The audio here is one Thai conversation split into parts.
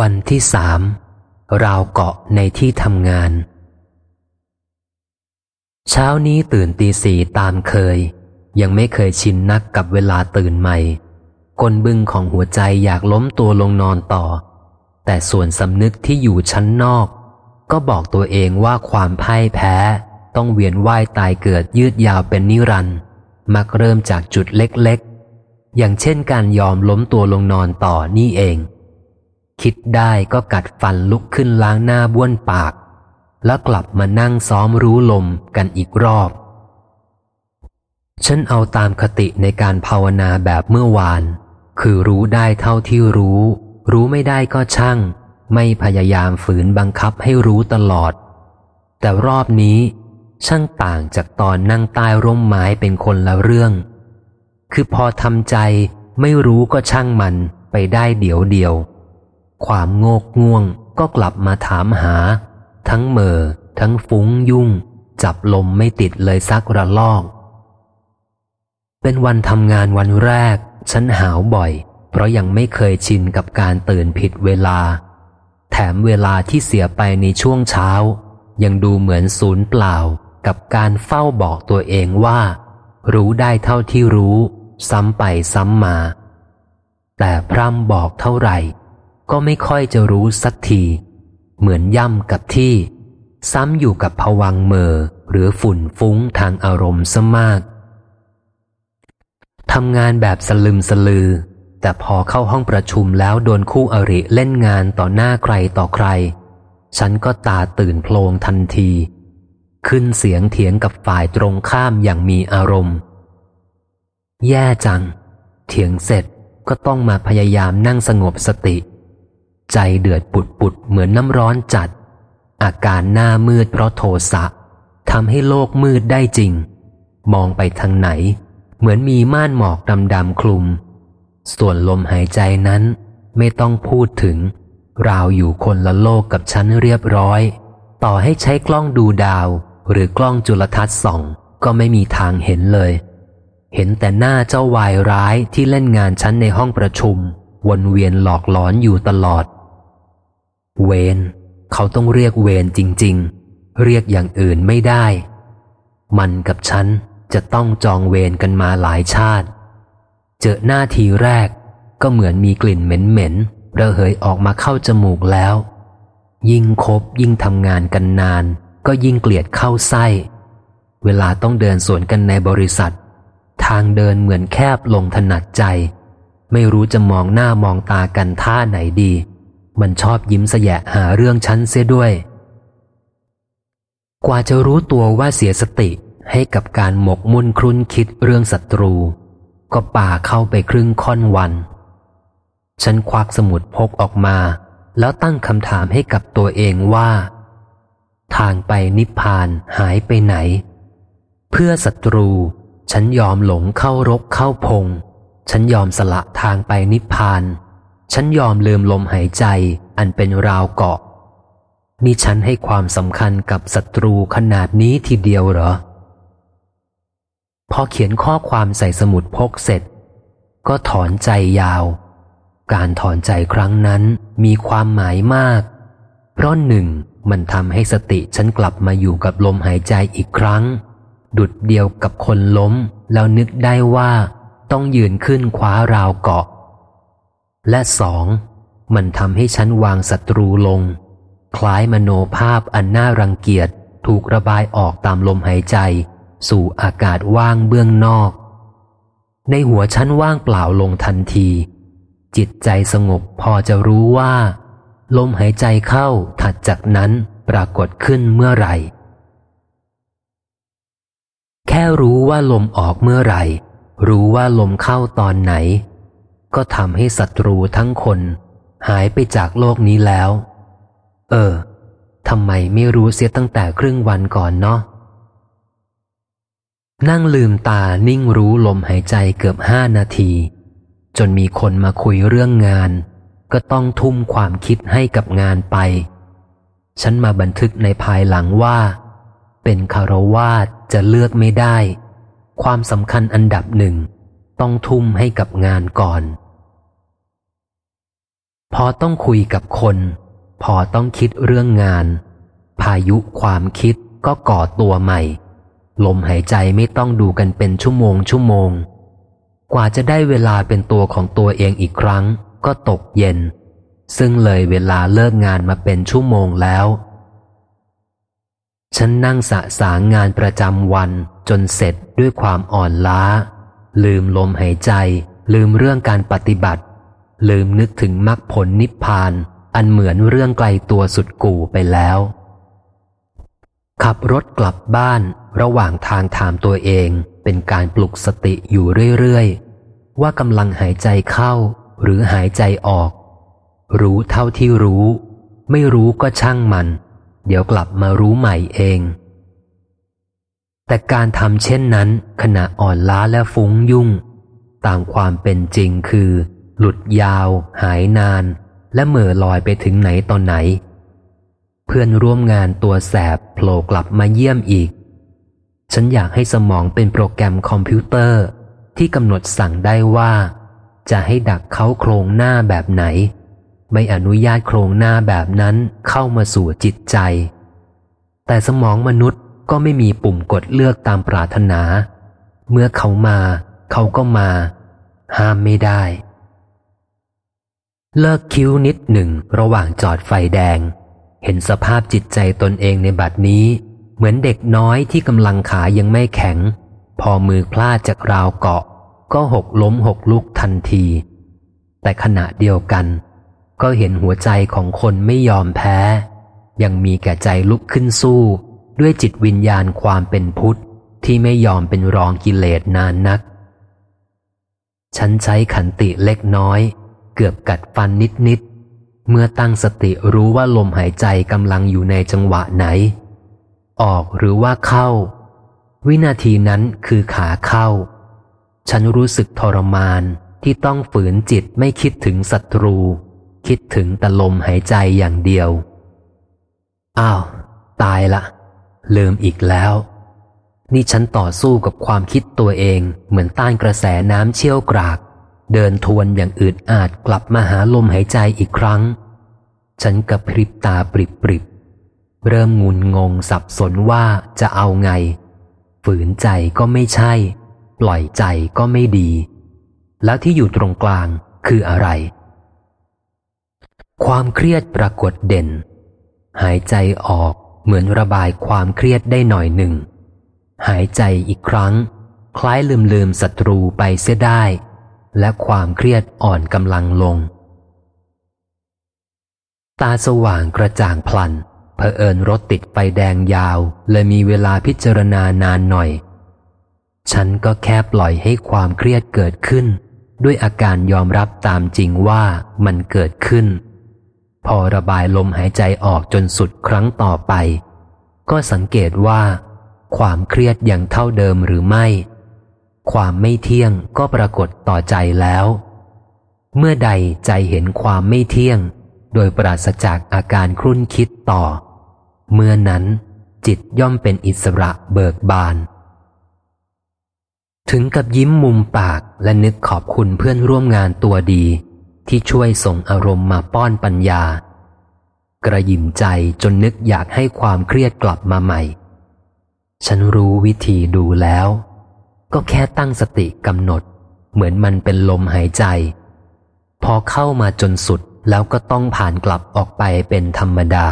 วันที่สามราวเกาะในที่ทำงาน เช้านี้ตื่นตีสี่ตามเคย ยังไม่เคยชินนักกับเวลาตื่นใหม่กลบึงของหัวใจอยากล้มตัวลงนอนต่อ แต่ส่วนสำนึกที่อยู่ชั้นนอก ก็บอกตัวเองว่าความพ่ายแพ้ ต้องเวียนว่ายตายเกิดยืดยาวเป็นนิรันด์มักเริ่มจากจุดเล็กๆ อย่างเช่นการยอมล้มตัวลงนอนต่อนี่เอง คิดได้ก็กัดฟันลุกขึ้นล้างหน้าบ้วนปาก แล้วกลับมานั่งซ้อมรู้ลมกันอีกรอบ ฉันเอาตามคติในการภาวนาแบบเมื่อวาน คือรู้ได้เท่าที่รู้ รู้ไม่ได้ก็ช่าง ไม่พยายามฝืนบังคับให้รู้ตลอด แต่รอบนี้ช่างต่างจากตอนนั่งใต้ร่มไม้เป็นคนละเรื่อง คือพอทำใจไม่รู้ก็ช่างมันไปได้เดี๋ยวเดียว ความโงกง่วงก็กลับมาถามหา ทั้งเมอทั้งฟุ้งยุ่ง จับลมไม่ติดเลยสักระลอก เป็นวันทำงานวันแรก ฉันหาวบ่อย เพราะยังไม่เคยชินกับการตื่นผิดเวลา แถมเวลาที่เสียไปในช่วงเช้า ยังดูเหมือนศูนย์เปล่ากับการเฝ้าบอกตัวเองว่า รู้ได้เท่าที่รู้ ซ้ำไปซ้ำมา แต่พร่ำบอกเท่าไหร่ ก็ไม่ค่อยจะรู้สักที เหมือนย่ำกับที่ ซ้ำอยู่กับผวังเมอหรือฝุ่นฟุ้งทางอารมณ์ซะมากทำงานแบบสลึมสลือ แต่พอเข้าห้องประชุมแล้วโดนคู่อริเล่นงานต่อหน้าใครต่อใคร ฉันก็ตาตื่นโพลงทันที ขึ้นเสียงเถียงกับฝ่ายตรงข้ามอย่างมีอารมณ์ แย่จัง เถียงเสร็จก็ต้องมาพยายามนั่งสงบสติ ใจเดือดปุดปุดเหมือนน้ำร้อนจัด อาการหน้ามืดเพราะโทสะทำให้โลกมืดได้จริง มองไปทางไหน เหมือนมีม่านหมอกดำดำคลุม ส่วนลมหายใจนั้นไม่ต้องพูดถึง ราวอยู่คนละโลกกับฉันเรียบร้อย ต่อให้ใช้กล้องดูดาว หรือกล้องจุลทรรศน์ส่อง ก็ไม่มีทางเห็นเลย เห็นแต่หน้าเจ้าวายร้ายที่เล่นงานฉันในห้องประชุม วนเวียนหลอกหลอนอยู่ตลอด เวนเขาต้องเรียกเวนจริง ๆ เรียกอย่างอื่นไม่ได้ มันกับฉันจะต้องจองเวนกันมาหลายชาติ เจอหน้าทีแรกก็เหมือนมีกลิ่นเหม็นๆระเหยออกมาเข้าจมูกแล้ว ยิ่งคบยิ่งทำงานกันนาน ก็ยิ่งเกลียดเข้าไส้ เวลาต้องเดินสวนกันในบริษัท ทางเดินเหมือนแคบลงถนัดใจ ไม่รู้จะมองหน้ามองตากันท่าไหนดี มันชอบยิ้มแสยะหาเรื่องฉันเสียด้วย กว่าจะรู้ตัวว่าเสียสติให้กับการหมกมุ่นครุนคิดเรื่องศัตรู ก็ป่าเข้าไปครึ่งค่อนวัน ฉันควักสมุดพกออกมา แล้วตั้งคำถามให้กับตัวเองว่า ทางไปนิพพานหายไปไหน เพื่อศัตรู ฉันยอมหลงเข้ารกเข้าพง ฉันยอมสละทางไปนิพพาน ฉันยอมลืมลมหายใจอันเป็นราวเกาะ นี่ฉันให้ความสำคัญกับศัตรูขนาดนี้ทีเดียวเหรอ พอเขียนข้อความใส่สมุดพกเสร็จ ก็ถอนใจยาว การถอนใจครั้งนั้นมีความหมายมาก เพราะหนึ่งมันทำให้สติฉันกลับมาอยู่กับลมหายใจอีกครั้ง ดุดเดียวกับคนล้มแล้วนึกได้ว่า ต้องยืนขึ้นคว้าราวเกาะ และสองมันทำให้ฉันวางศัตรูลง คล้ายมโนภาพอันน่ารังเกียจถูกระบายออกตามลมหายใจ สู่อากาศว่างเบื้องนอก ในหัวฉันว่างเปล่าลงทันที จิตใจสงบพอจะรู้ว่า ลมหายใจเข้าถัดจากนั้นปรากฏขึ้นเมื่อไหร่ แค่รู้ว่าลมออกเมื่อไหร่ รู้ว่าลมเข้าตอนไหน ก็ทำให้ศัตรูทั้งคน หายไปจากโลกนี้แล้ว เออทำไมไม่รู้เสียตั้งแต่ครึ่งวันก่อนเนาะนั่งลืมตานิ่งรู้ลมหายใจเกือบห้านาที จนมีคนมาคุยเรื่องงาน ก็ต้องทุ่มความคิดให้กับงานไป ฉันมาบันทึกในภายหลังว่า เป็นคารวาสจะเลือกไม่ได้ ความสำคัญอันดับหนึ่ง ต้องทุ่มให้กับงานก่อน พอต้องคุยกับคน พอต้องคิดเรื่องงาน พายุความคิดก็ก่อตัวใหม่ ลมหายใจไม่ต้องดูกันเป็นชั่วโมงชั่วโมง กว่าจะได้เวลาเป็นตัวของตัวเองอีกครั้ง ก็ตกเย็น ซึ่งเลยเวลาเลิกงานมาเป็นชั่วโมงแล้ว ฉันนั่งสะสางงานประจำวันจนเสร็จด้วยความอ่อนล้า ลืมลมหายใจ ลืมเรื่องการปฏิบัติ ลืมนึกถึงมรรคผลนิพพาน อันเหมือนเรื่องไกลตัวสุดกู่ไปแล้ว ขับรถกลับบ้านระหว่างทางถามตัวเองเป็นการปลุกสติอยู่เรื่อยๆ ว่ากำลังหายใจเข้า หรือหายใจออก รู้เท่าที่รู้ ไม่รู้ก็ช่างมัน เดี๋ยวกลับมารู้ใหม่เอง แต่การทำเช่นนั้นขณะอ่อนล้าและฟุ้งยุ่ง ตามความเป็นจริงคือ หลุดยาว หายนาน และเหม่อลอยไปถึงไหนตอนไหน เพื่อนร่วมงานตัวแสบโผล่กลับมาเยี่ยมอีก ฉันอยากให้สมองเป็นโปรแกรมคอมพิวเตอร์ ที่กำหนดสั่งได้ว่า จะให้ดักเขาโครงหน้าแบบไหน ไม่อนุญาตโครงหน้าแบบนั้นเข้ามาสู่จิตใจ แต่สมองมนุษย์ก็ไม่มีปุ่มกดเลือกตามปรารถนา เมื่อเขามา เขาก็มา ห้ามไม่ได้ เลิกคิ้วนิดหนึ่งระหว่างจอดไฟแดง เห็นสภาพจิตใจตนเองในบัดนี้ เหมือนเด็กน้อยที่กำลังขายังไม่แข็ง พอมือพลาดจากราวเกาะ ก็หกล้มหกลุกทันที แต่ขณะเดียวกัน ก็เห็นหัวใจของคนไม่ยอมแพ้ ยังมีแก่ใจลุกขึ้นสู้ ด้วยจิตวิญญาณความเป็นพุทธ ที่ไม่ยอมเป็นรองกิเลสนานนัก ฉันใช้ขันติเล็กน้อย เกือบกัดฟันนิดนิดเมื่อตั้งสติรู้ว่าลมหายใจกำลังอยู่ในจังหวะไหน ออกหรือว่าเข้า วินาทีนั้นคือขาเข้า ฉันรู้สึกทรมานที่ต้องฝืนจิตไม่คิดถึงศัตรู คิดถึงแต่ลมหายใจอย่างเดียว อ้าว ตายละ ลืมอีกแล้ว นี่ฉันต่อสู้กับความคิดตัวเองเหมือนต้านกระแสน้ำเชี่ยวกราก เดินทวนอย่างอืดอาดกลับมาหาลมหายใจอีกครั้ง ฉันกระพริบตาปริบปริบเริ่มงุนงงสับสนว่าจะเอาไง ฝืนใจก็ไม่ใช่ ปล่อยใจก็ไม่ดี แล้วที่อยู่ตรงกลางคืออะไร ความเครียดปรากฏเด่น หายใจออกเหมือนระบายความเครียดได้หน่อยหนึ่ง หายใจอีกครั้ง คล้ายลืมลืมศัตรูไปเสียได้ และความเครียดอ่อนกำลังลง ตาสว่างกระจ่างพลันเผอิญรถติดไฟแดงยาวเลยมีเวลาพิจารณานานหน่อย ฉันก็แค่ปล่อยให้ความเครียดเกิดขึ้น ด้วยอาการยอมรับตามจริงว่ามันเกิดขึ้น พอระบายลมหายใจออกจนสุดครั้งต่อไป ก็สังเกตว่า ความเครียดยังเท่าเดิมหรือไม่ ความไม่เที่ยงก็ปรากฏต่อใจแล้ว เมื่อใดใจเห็นความไม่เที่ยง โดยปราศจากอาการครุ่นคิดต่อ เมื่อนั้นจิตย่อมเป็นอิสระเบิกบาน ถึงกับยิ้มมุมปากและนึกขอบคุณเพื่อนร่วมงานตัวดี ที่ช่วยส่งอารมณ์มาป้อนปัญญา กระยิมใจจนนึกอยากให้ความเครียดกลับมาใหม่ ฉันรู้วิธีดูแล้ว ก็แค่ตั้งสติกำหนด เหมือนมันเป็นลมหายใจ พอเข้ามาจนสุดแล้วก็ต้องผ่านกลับออกไปเป็นธรรมดา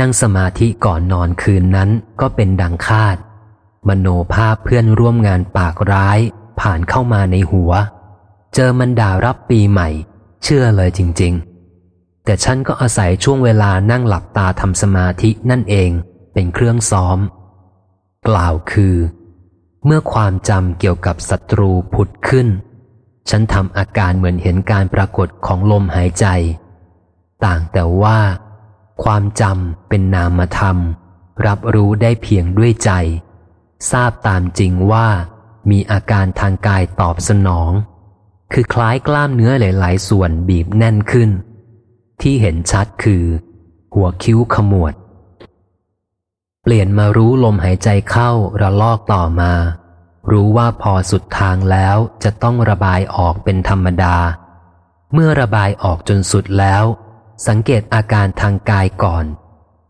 นั่งสมาธิก่อนนอนคืนนั้นก็เป็นดังคาด มโนภาพเพื่อนร่วมงานปากร้าย ผ่านเข้ามาในหัว เจอมันด่ารับปีใหม่ เชื่อเลยจริง ๆ แต่ฉันก็อาศัยช่วงเวลานั่งหลับตาทำสมาธินั่นเองเป็นเครื่องซ้อม กล่าวคือ เมื่อความจำเกี่ยวกับศัตรูผุดขึ้น ฉันทำอาการเหมือนเห็นการปรากฏของลมหายใจ ต่างแต่ว่า ความจำเป็นนามธรรม รับรู้ได้เพียงด้วยใจ ทราบตามจริงว่า มีอาการทางกายตอบสนอง คือคล้ายกล้ามเนื้อหลาย ๆ ส่วนบีบแน่นขึ้น ที่เห็นชัดคือ หัวคิ้วขมวด เปลี่ยนมารู้ลมหายใจเข้าระลอกต่อมา รู้ว่าพอสุดทางแล้วจะต้องระบายออกเป็นธรรมดา เมื่อระบายออกจนสุดแล้ว สังเกตอาการทางกายก่อน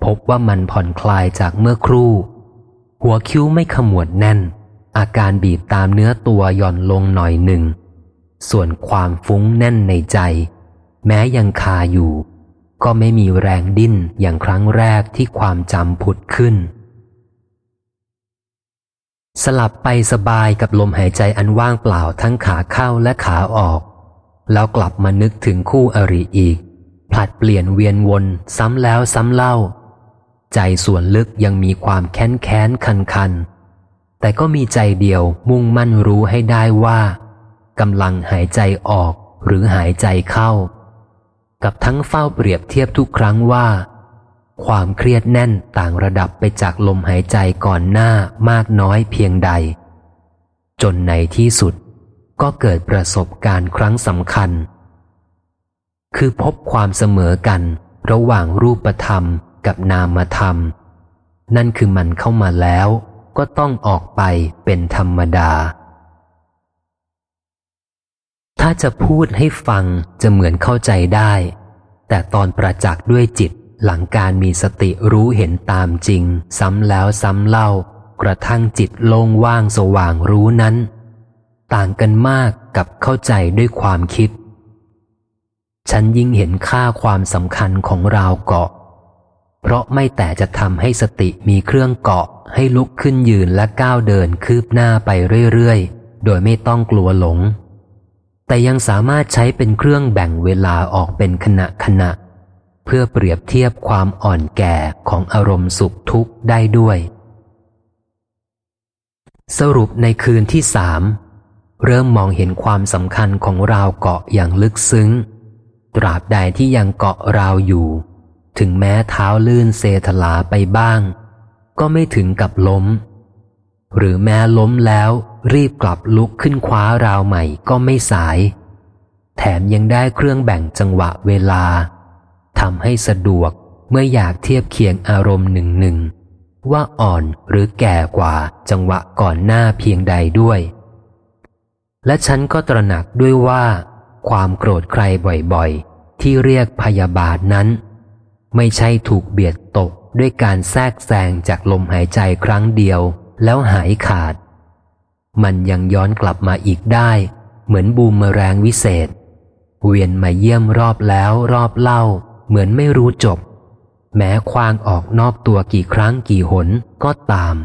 พบว่ามันผ่อนคลายจากเมื่อครู่ หัวคิ้วไม่ขมวดแน่น อาการบีบตามเนื้อตัวหย่อนลงหน่อยหนึ่ง ส่วนความฟุ้งแน่นในใจ แม้ยังคาอยู่ ก็ไม่มีแรงดิ้นอย่างครั้งแรกที่ความจำผุดขึ้น สลับไปสบายกับลมหายใจอันว่างเปล่าทั้งขาเข้าและขาออก แล้วกลับมานึกถึงคู่อริอีก ผลัดเปลี่ยนเวียนวนซ้ำแล้วซ้ำเล่า ใจส่วนลึกยังมีความแค้นแค้นคันคันแต่ก็มีใจเดียวมุ่งมั่นรู้ให้ได้ว่ากำลังหายใจออกหรือหายใจเข้า กับทั้งเฝ้าเปรียบเทียบทุกครั้งว่า ความเครียดแน่นต่างระดับไปจากลมหายใจก่อนหน้ามากน้อยเพียงใด จนในที่สุดก็เกิดประสบการณ์ครั้งสำคัญ คือพบความเสมอกันระหว่างรูปธรรมกับนามธรรม นั่นคือมันเข้ามาแล้วก็ต้องออกไปเป็นธรรมดา ถ้าจะพูดให้ฟังจะเหมือนเข้าใจได้ แต่ตอนประจักษ์ด้วยจิตหลังการมีสติรู้เห็นตามจริง ซ้ำแล้วซ้ำเล่า กระทั่งจิตโล่งว่างสว่างรู้นั้น ต่างกันมากกับเข้าใจด้วยความคิด ฉันยิ่งเห็นค่าความสำคัญของราวเกาะ เพราะไม่แต่จะทำให้สติมีเครื่องเกาะ ให้ลุกขึ้นยืนและก้าวเดินคืบหน้าไปเรื่อยๆ โดยไม่ต้องกลัวหลง แต่ยังสามารถใช้เป็นเครื่องแบ่งเวลาออกเป็นขณะขณะ เพื่อเปรียบเทียบความอ่อนแก่ของอารมณ์สุขทุกข์ได้ด้วย สรุปในคืนที่สามเริ่มมองเห็นความสำคัญของราวเกาะอย่างลึกซึ้ง ตราบใดที่ยังเกาะราวอยู่ ถึงแม้เท้าลื่นเซถลาไปบ้าง ก็ไม่ถึงกับล้ม หรือแม้ล้มแล้ว รีบกลับลุกขึ้นคว้าราวใหม่ก็ไม่สาย แถมยังได้เครื่องแบ่งจังหวะเวลาทำให้สะดวกเมื่ออยากเทียบเคียงอารมณ์หนึ่งหนึ่งว่าอ่อนหรือแก่กว่าจังหวะก่อนหน้าเพียงใดด้วย และฉันก็ตระหนักด้วยว่า ความโกรธใครบ่อยๆ ที่เรียกพยาบาทนั้น ไม่ใช่ถูกเบียดตกด้วยการแทรกแซงจากลมหายใจครั้งเดียว แล้วหายขาด มันยังย้อนกลับมาอีกได้ เหมือนบูมเมแรงวิเศษ เวียนมาเยี่ยมรอบแล้วรอบเล่า เหมือนไม่รู้จบ แม้ควางออกนอกตัวกี่ครั้งกี่หนก็ตาม